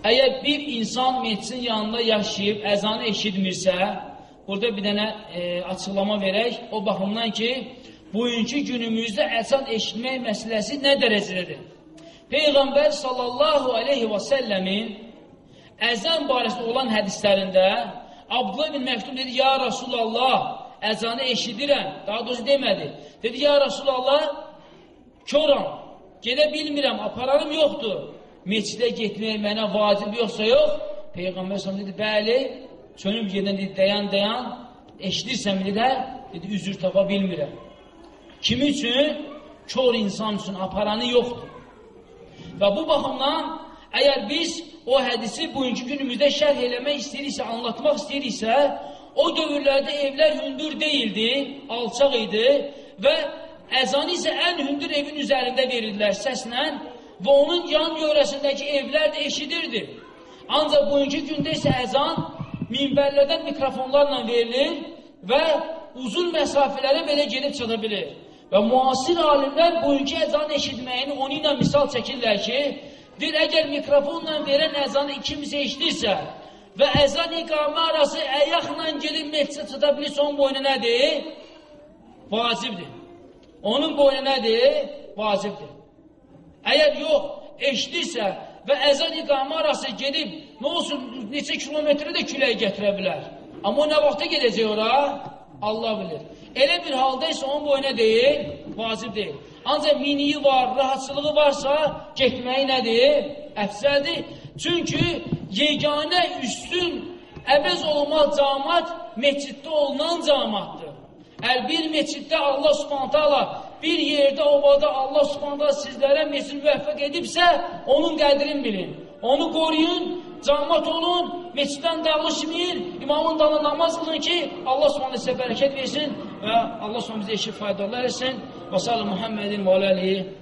Əgər bir insan meclisin yanında yaşayıb əzanı eşitmirsə, burada bir dənə e, açıqlama verək. O baxımdan ki, bugünkü günümüzdə əzan eşitmək məsələsi nə dərəcədədir? Peyğəmbər sallallahu aleyhi və səlləmin əzan barəsində olan hədislərində Abdullah bin Məktub dedi, Ya Rasulallah, əzanı eşidirəm. Daha doğrusu demədi. Dedi, Ya Rasulallah, köram, gedə bilmirəm, apararım yoxdur meçidə getmək mənə vacib yoxsa yox? Peyğəmbər s.ə.v dedi, bəli, çönüb gedən dedi, dayan, dayan, eşidirsən dedi dedi, üzür tapa bilmirəm. Kimi üçün? Kör insan üçün aparanı yoxdur. Və bu baxımdan, əgər biz o hədisi bugünkü günümüzdə şərh eləmək istəyiriksə, anlatmaq istəyiriksə, o dövrlərdə evlər hündür deyildi, alçaq idi və əzanı isə ən hündür evin üzərində verirdilər səslə və onun yan yörəsindəki evlər də eşidirdi. Ancaq bugünkü gündə isə əzan minbərlərdən mikrofonlarla verilir və uzun məsafələrə belə gedib çata bilir. Və müasir alimlər bugünkü əzan eşitməyini onu ilə misal çəkirlər ki, bir əgər mikrofonla verən əzanı kimsə eşidirsə və əzan iqamə arası əyaqla gedib məhcə çata bilirsə, onun boyuna nədir? Vacibdir. Onun boyuna nədir? Vacibdir. Əgər yox, eşidirsə və əzan iqamə arası gedib, nə olsun, neçə kilometrə də küləyə gətirə bilər. Amma o nə vaxta gedəcək ora? Allah bilir. Elə bir halda isə onun boyuna deyil, vacib deyil. Ancaq miniyi var, rahatçılığı varsa, getməyi nədir? Əfsəldir. Çünki yeganə üstün, əvəz olmaz camat meçiddə olunan camatdır. Əl bir meçiddə Allah subhanətə Allah bir yerdə obada Allah subhanələ sizlərə mesin müvəffəq edibsə, onun qədrini bilin. Onu qoruyun, camat olun, meçiddən dağılışmayın, imamın dalına namaz qılın ki, Allah subhanələ sizə bərəkət versin və Allah subhanələ bizə işi faydalı etsin. Və sallı Muhammedin və aləlihi